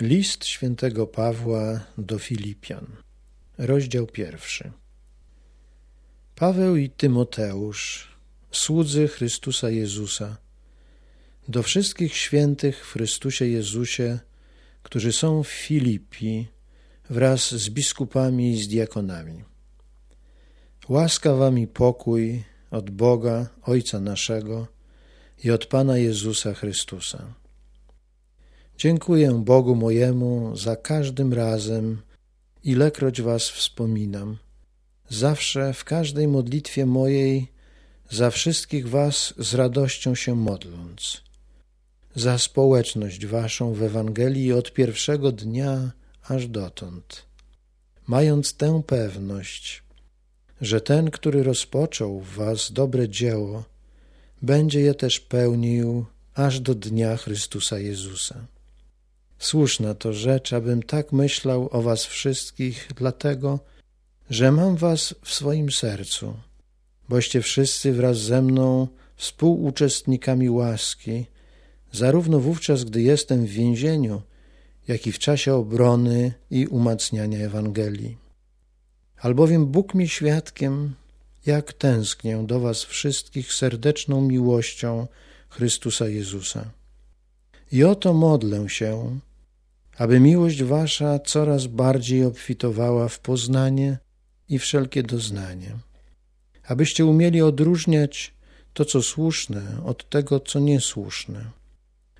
List świętego Pawła do Filipian, rozdział pierwszy. Paweł i Tymoteusz, słudzy Chrystusa Jezusa, do wszystkich świętych w Chrystusie Jezusie, którzy są w Filipi wraz z biskupami i z diakonami. Łaska wam i pokój od Boga, Ojca naszego i od Pana Jezusa Chrystusa. Dziękuję Bogu mojemu za każdym razem, ilekroć Was wspominam. Zawsze w każdej modlitwie mojej za wszystkich Was z radością się modląc. Za społeczność Waszą w Ewangelii od pierwszego dnia aż dotąd. Mając tę pewność, że ten, który rozpoczął w Was dobre dzieło, będzie je też pełnił aż do dnia Chrystusa Jezusa. Słuszna to rzecz, abym tak myślał o was wszystkich, dlatego, że mam was w swoim sercu, boście wszyscy wraz ze mną współuczestnikami łaski, zarówno wówczas, gdy jestem w więzieniu, jak i w czasie obrony i umacniania Ewangelii. Albowiem Bóg mi świadkiem, jak tęsknię do was wszystkich serdeczną miłością Chrystusa Jezusa. I oto modlę się, aby miłość wasza coraz bardziej obfitowała w poznanie i wszelkie doznanie, abyście umieli odróżniać to, co słuszne, od tego, co niesłuszne,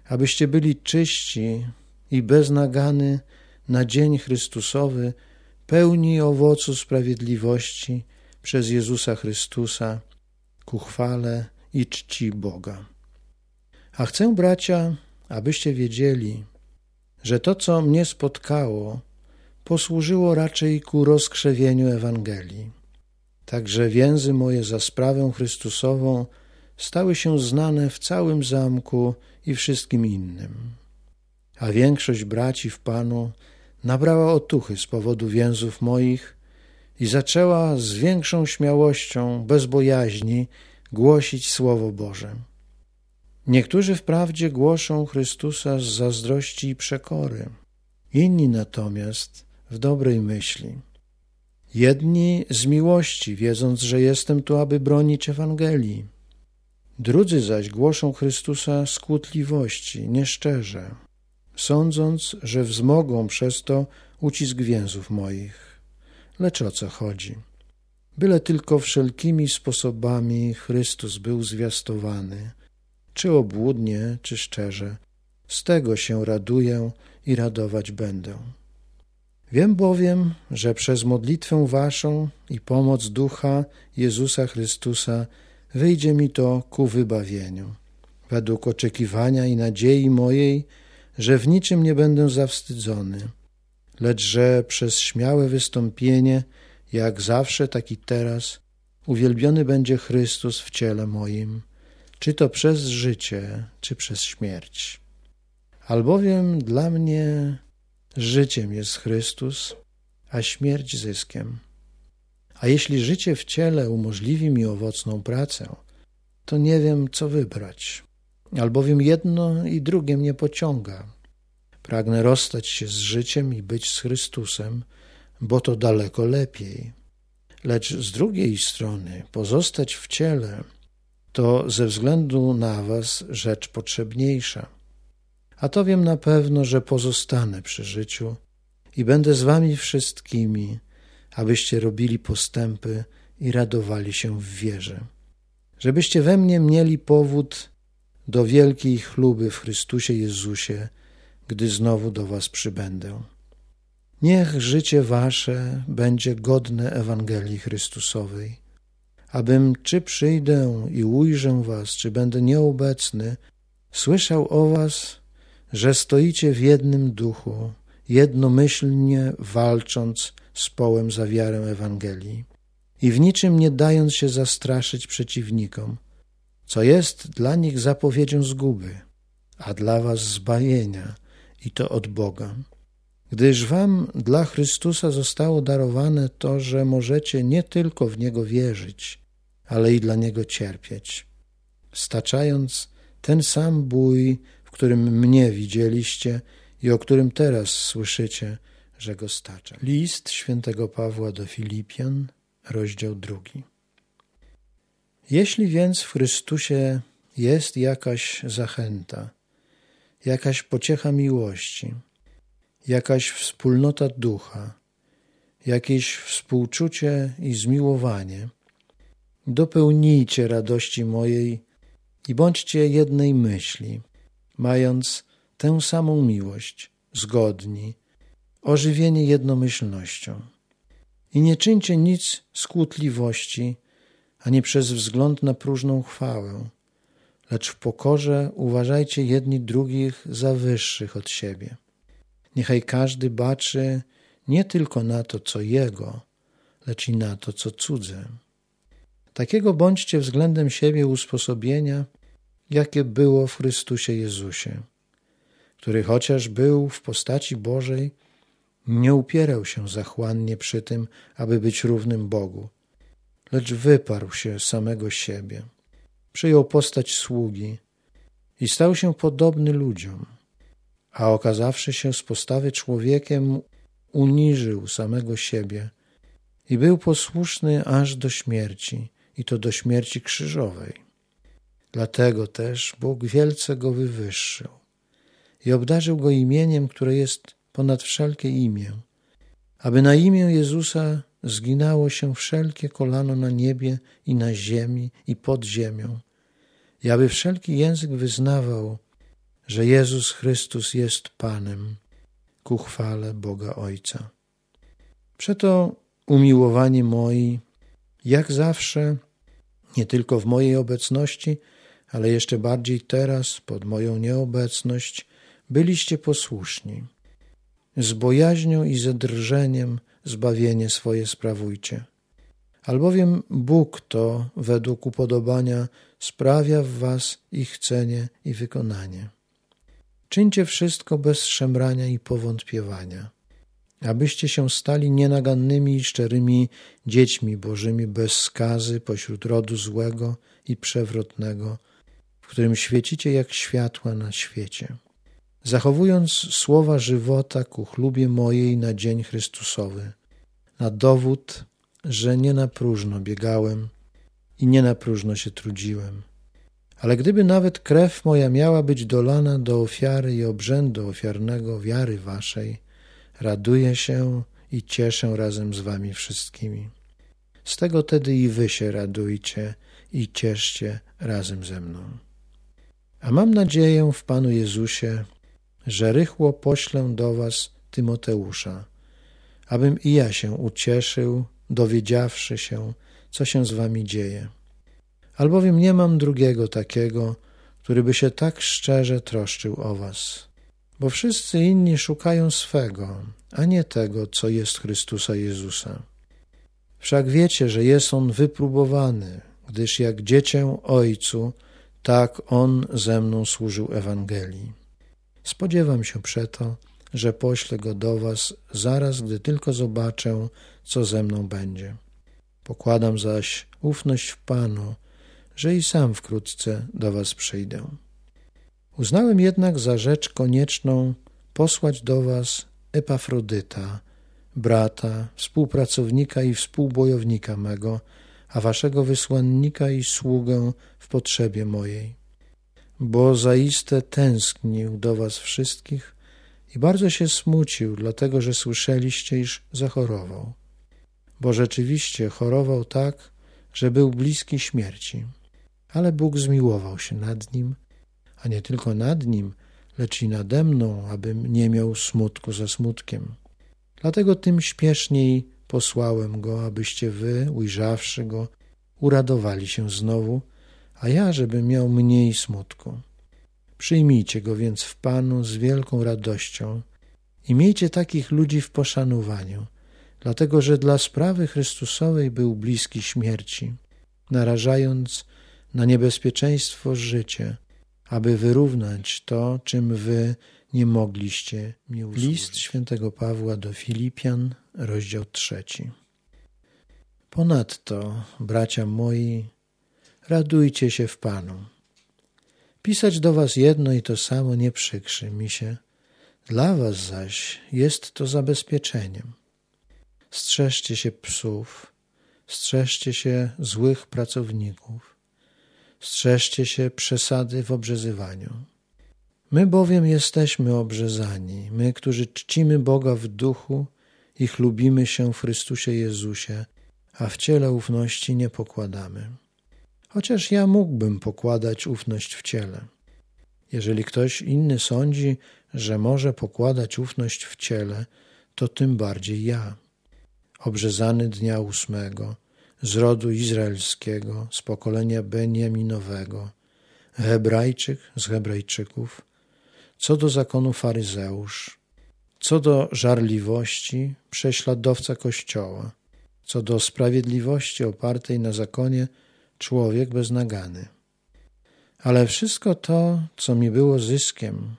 abyście byli czyści i bez nagany na dzień Chrystusowy, pełni owocu sprawiedliwości przez Jezusa Chrystusa, ku chwale i czci Boga. A chcę, bracia, abyście wiedzieli, że to, co mnie spotkało, posłużyło raczej ku rozkrzewieniu Ewangelii. Także więzy moje za sprawę Chrystusową stały się znane w całym zamku i wszystkim innym. A większość braci w Panu nabrała otuchy z powodu więzów moich i zaczęła z większą śmiałością, bez bojaźni, głosić Słowo Boże. Niektórzy wprawdzie głoszą Chrystusa z zazdrości i przekory, inni natomiast w dobrej myśli. Jedni z miłości, wiedząc, że jestem tu, aby bronić Ewangelii. Drudzy zaś głoszą Chrystusa z kłótliwości, nieszczerze, sądząc, że wzmogą przez to ucisk więzów moich. Lecz o co chodzi? Byle tylko wszelkimi sposobami Chrystus był zwiastowany – czy obłudnie, czy szczerze. Z tego się raduję i radować będę. Wiem bowiem, że przez modlitwę Waszą i pomoc Ducha Jezusa Chrystusa wyjdzie mi to ku wybawieniu, według oczekiwania i nadziei mojej, że w niczym nie będę zawstydzony, lecz że przez śmiałe wystąpienie, jak zawsze, tak i teraz, uwielbiony będzie Chrystus w ciele moim czy to przez życie, czy przez śmierć. Albowiem dla mnie życiem jest Chrystus, a śmierć zyskiem. A jeśli życie w ciele umożliwi mi owocną pracę, to nie wiem, co wybrać, albowiem jedno i drugie mnie pociąga. Pragnę rozstać się z życiem i być z Chrystusem, bo to daleko lepiej. Lecz z drugiej strony pozostać w ciele to ze względu na Was rzecz potrzebniejsza. A to wiem na pewno, że pozostanę przy życiu i będę z Wami wszystkimi, abyście robili postępy i radowali się w wierze. Żebyście we mnie mieli powód do wielkiej chluby w Chrystusie Jezusie, gdy znowu do Was przybędę. Niech życie Wasze będzie godne Ewangelii Chrystusowej abym, czy przyjdę i ujrzę was, czy będę nieobecny, słyszał o was, że stoicie w jednym duchu, jednomyślnie walcząc z połem za wiarę Ewangelii i w niczym nie dając się zastraszyć przeciwnikom, co jest dla nich zapowiedzią zguby, a dla was zbawienia i to od Boga. Gdyż wam dla Chrystusa zostało darowane to, że możecie nie tylko w Niego wierzyć, ale i dla Niego cierpieć, staczając ten sam bój, w którym mnie widzieliście i o którym teraz słyszycie, że go stacza. List świętego Pawła do Filipian, rozdział drugi. Jeśli więc w Chrystusie jest jakaś zachęta, jakaś pociecha miłości, jakaś wspólnota ducha, jakieś współczucie i zmiłowanie, dopełnijcie radości mojej i bądźcie jednej myśli, mając tę samą miłość, zgodni, ożywieni jednomyślnością. I nie czyńcie nic z kłótliwości, ani przez wzgląd na próżną chwałę, lecz w pokorze uważajcie jedni drugich za wyższych od siebie. Niechaj każdy baczy nie tylko na to, co jego, lecz i na to, co cudze. Takiego bądźcie względem siebie usposobienia, jakie było w Chrystusie Jezusie, który chociaż był w postaci Bożej, nie upierał się zachłannie przy tym, aby być równym Bogu, lecz wyparł się samego siebie, przyjął postać sługi i stał się podobny ludziom, a okazawszy się z postawy człowiekiem, uniżył samego siebie i był posłuszny aż do śmierci, i to do śmierci krzyżowej. Dlatego też Bóg wielce go wywyższył i obdarzył go imieniem, które jest ponad wszelkie imię, aby na imię Jezusa zginało się wszelkie kolano na niebie i na ziemi i pod ziemią, i aby wszelki język wyznawał, że Jezus Chrystus jest Panem, ku chwale Boga Ojca. Przeto, umiłowani moi, jak zawsze, nie tylko w mojej obecności, ale jeszcze bardziej teraz, pod moją nieobecność, byliście posłuszni. Z bojaźnią i ze drżeniem zbawienie swoje sprawujcie. Albowiem Bóg to według upodobania sprawia w was ich chcenie i wykonanie. Czyńcie wszystko bez szemrania i powątpiewania, abyście się stali nienagannymi i szczerymi dziećmi bożymi bez skazy pośród rodu złego i przewrotnego, w którym świecicie jak światła na świecie, zachowując słowa żywota ku chlubie mojej na dzień Chrystusowy, na dowód, że nie na próżno biegałem i nie na próżno się trudziłem. Ale gdyby nawet krew moja miała być dolana do ofiary i obrzędu ofiarnego wiary waszej, raduję się i cieszę razem z wami wszystkimi. Z tego tedy i wy się radujcie i cieszcie razem ze mną. A mam nadzieję w Panu Jezusie, że rychło poślę do was Tymoteusza, abym i ja się ucieszył, dowiedziawszy się, co się z wami dzieje. Albowiem nie mam drugiego takiego, który by się tak szczerze troszczył o was. Bo wszyscy inni szukają swego, a nie tego, co jest Chrystusa Jezusa. Wszak wiecie, że jest On wypróbowany, gdyż jak dziecię Ojcu, tak On ze mną służył Ewangelii. Spodziewam się przeto, że poślę Go do was zaraz, gdy tylko zobaczę, co ze mną będzie. Pokładam zaś ufność w Panu, że i sam wkrótce do was przyjdę. Uznałem jednak za rzecz konieczną posłać do was Epafrodyta, brata, współpracownika i współbojownika mego, a waszego wysłannika i sługę w potrzebie mojej. Bo zaiste tęsknił do was wszystkich i bardzo się smucił, dlatego że słyszeliście, iż zachorował. Bo rzeczywiście chorował tak, że był bliski śmierci. Ale Bóg zmiłował się nad nim, a nie tylko nad nim, lecz i nade mną, abym nie miał smutku za smutkiem. Dlatego tym śpieszniej posłałem go, abyście wy, ujrzawszy go, uradowali się znowu, a ja, żebym miał mniej smutku. Przyjmijcie go więc w Panu z wielką radością i miejcie takich ludzi w poszanowaniu, dlatego że dla sprawy Chrystusowej był bliski śmierci, narażając na niebezpieczeństwo życie, aby wyrównać to, czym wy nie mogliście mi usłużyć. List świętego Pawła do Filipian, rozdział trzeci. Ponadto, bracia moi, radujcie się w Panu. Pisać do was jedno i to samo nie przykrzy mi się, Dla was zaś jest to zabezpieczeniem. Strzeżcie się psów, strzeżcie się złych pracowników, strzeżcie się przesady w obrzezywaniu. My bowiem jesteśmy obrzezani, my, którzy czcimy Boga w duchu i chlubimy się w Chrystusie Jezusie, a w ciele ufności nie pokładamy. Chociaż ja mógłbym pokładać ufność w ciele. Jeżeli ktoś inny sądzi, że może pokładać ufność w ciele, to tym bardziej ja. Obrzezany dnia ósmego, z rodu izraelskiego, z pokolenia Beniaminowego, Hebrajczyk z Hebrajczyków, co do zakonu faryzeusz, co do żarliwości prześladowca Kościoła, co do sprawiedliwości opartej na zakonie człowiek beznagany. Ale wszystko to, co mi było zyskiem,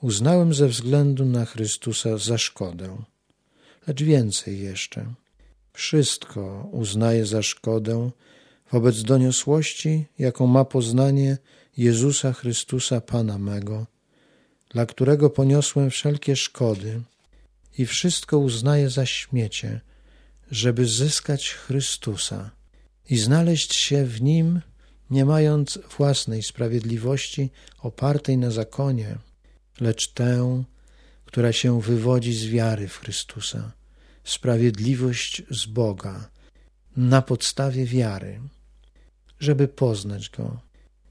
uznałem ze względu na Chrystusa za szkodę. Lecz więcej jeszcze. Wszystko uznaję za szkodę wobec doniosłości, jaką ma poznanie Jezusa Chrystusa Pana mego, dla którego poniosłem wszelkie szkody i wszystko uznaję za śmiecie, żeby zyskać Chrystusa i znaleźć się w Nim, nie mając własnej sprawiedliwości opartej na zakonie, lecz tę, która się wywodzi z wiary w Chrystusa, sprawiedliwość z Boga na podstawie wiary, żeby poznać Go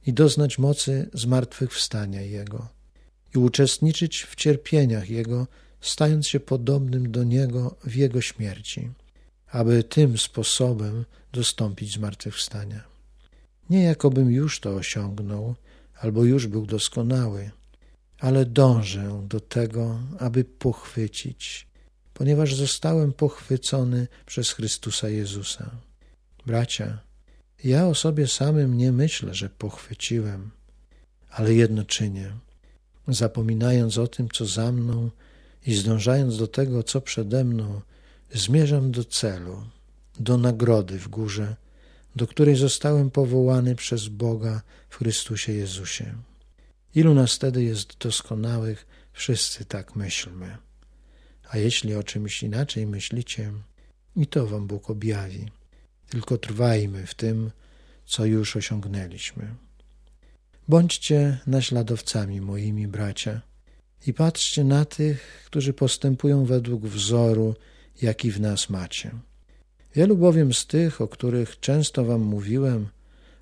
i doznać mocy zmartwychwstania Jego i uczestniczyć w cierpieniach Jego, stając się podobnym do Niego w Jego śmierci, aby tym sposobem dostąpić zmartwychwstania. Nie jakobym już to osiągnął, albo już był doskonały, ale dążę do tego, aby pochwycić, ponieważ zostałem pochwycony przez Chrystusa Jezusa. Bracia, ja o sobie samym nie myślę, że pochwyciłem, ale jedno czynię, zapominając o tym, co za mną i zdążając do tego, co przede mną, zmierzam do celu, do nagrody w górze, do której zostałem powołany przez Boga w Chrystusie Jezusie. Ilu nas wtedy jest doskonałych, wszyscy tak myślmy. A jeśli o czymś inaczej myślicie, i to wam Bóg objawi. Tylko trwajmy w tym, co już osiągnęliśmy. Bądźcie naśladowcami moimi bracia i patrzcie na tych, którzy postępują według wzoru, jaki w nas macie. Wielu bowiem z tych, o których często wam mówiłem,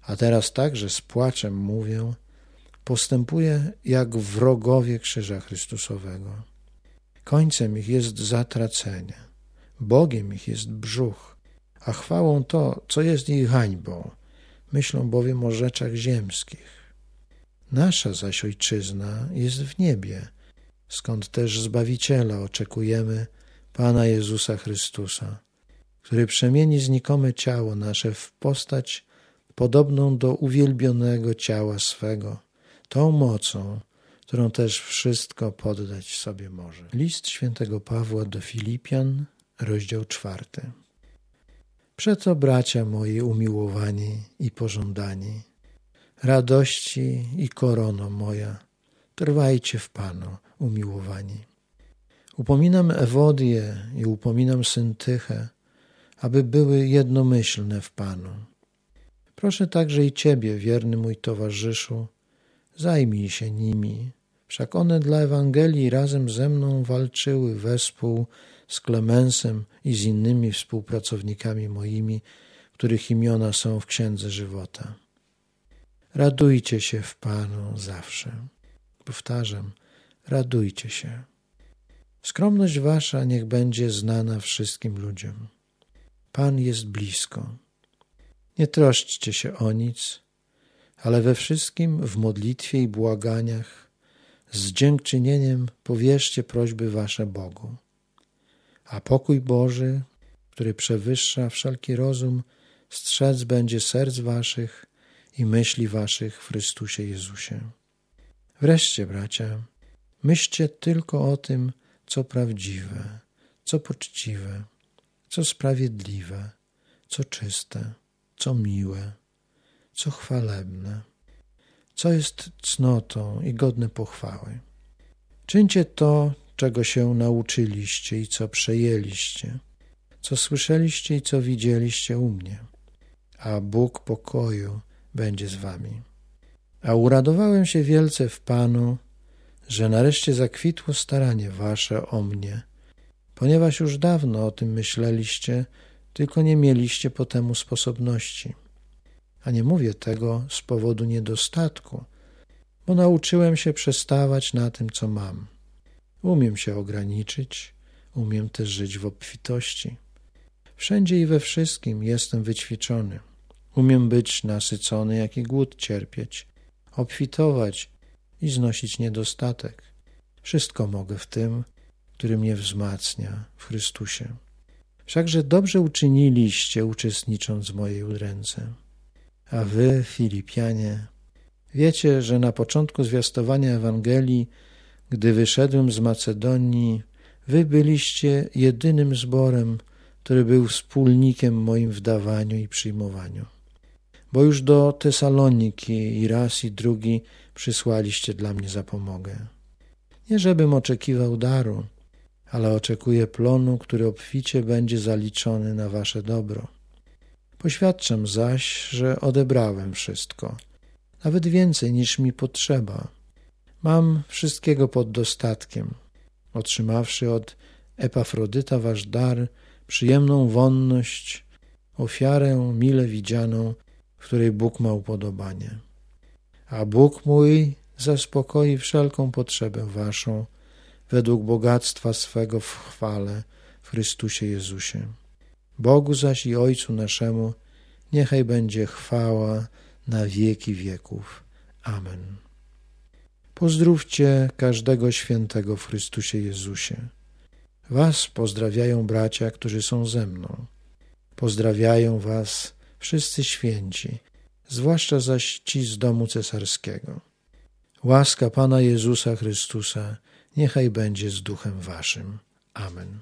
a teraz także z płaczem mówię, postępuje jak wrogowie Krzyża Chrystusowego. Końcem ich jest zatracenie, Bogiem ich jest brzuch, a chwałą to, co jest ich hańbą. Myślą bowiem o rzeczach ziemskich. Nasza zaś ojczyzna jest w niebie, skąd też Zbawiciela oczekujemy, Pana Jezusa Chrystusa, który przemieni znikome ciało nasze w postać podobną do uwielbionego ciała swego, tą mocą, którą też wszystko poddać sobie może. List świętego Pawła do Filipian, rozdział czwarty. Przeto, bracia moi umiłowani i pożądani, radości i korono moja, trwajcie w Panu, umiłowani. Upominam Ewodię i upominam Syntychę, aby były jednomyślne w Panu. Proszę także i Ciebie, wierny mój towarzyszu, zajmij się nimi, wszak one dla Ewangelii razem ze mną walczyły wespół z Klemensem i z innymi współpracownikami moimi, których imiona są w Księdze Żywota. Radujcie się w Panu zawsze. Powtarzam, radujcie się. Skromność wasza niech będzie znana wszystkim ludziom. Pan jest blisko. Nie troszczcie się o nic, ale we wszystkim w modlitwie i błaganiach z dziękczynieniem powierzcie prośby wasze Bogu. A pokój Boży, który przewyższa wszelki rozum, strzec będzie serc waszych i myśli waszych w Chrystusie Jezusie. Wreszcie, bracia, myślcie tylko o tym, co prawdziwe, co poczciwe, co sprawiedliwe, co czyste, co miłe, co chwalebne, co jest cnotą i godne pochwały. Czyńcie to, czego się nauczyliście i co przejęliście, co słyszeliście i co widzieliście u mnie, a Bóg pokoju będzie z wami. A uradowałem się wielce w Panu, że nareszcie zakwitło staranie wasze o mnie, ponieważ już dawno o tym myśleliście, tylko nie mieliście po temu sposobności. A nie mówię tego z powodu niedostatku, bo nauczyłem się przestawać na tym, co mam. Umiem się ograniczyć, umiem też żyć w obfitości. Wszędzie i we wszystkim jestem wyćwiczony. Umiem być nasycony, jak i głód cierpieć, obfitować i znosić niedostatek. Wszystko mogę w tym, który mnie wzmacnia w Chrystusie. Wszakże dobrze uczyniliście, uczestnicząc w mojej udręce. A wy, Filipianie, wiecie, że na początku zwiastowania Ewangelii, gdy wyszedłem z Macedonii, wy byliście jedynym zborem, który był wspólnikiem moim w dawaniu i przyjmowaniu. Bo już do Tesaloniki i raz i drugi przysłaliście dla mnie zapomogę. Nie żebym oczekiwał daru, ale oczekuję plonu, który obficie będzie zaliczony na wasze dobro. Poświadczam zaś, że odebrałem wszystko, nawet więcej niż mi potrzeba. Mam wszystkiego pod dostatkiem, otrzymawszy od Epafrodyta wasz dar, przyjemną wonność, ofiarę mile widzianą, w której Bóg ma upodobanie. A Bóg mój zaspokoi wszelką potrzebę waszą, według bogactwa swego w chwale w Chrystusie Jezusie. Bogu zaś i Ojcu naszemu niechaj będzie chwała na wieki wieków. Amen. Pozdrówcie każdego świętego w Chrystusie Jezusie. Was pozdrawiają bracia, którzy są ze mną. Pozdrawiają was wszyscy święci, zwłaszcza zaś ci z domu cesarskiego. Łaska Pana Jezusa Chrystusa niechaj będzie z duchem waszym. Amen.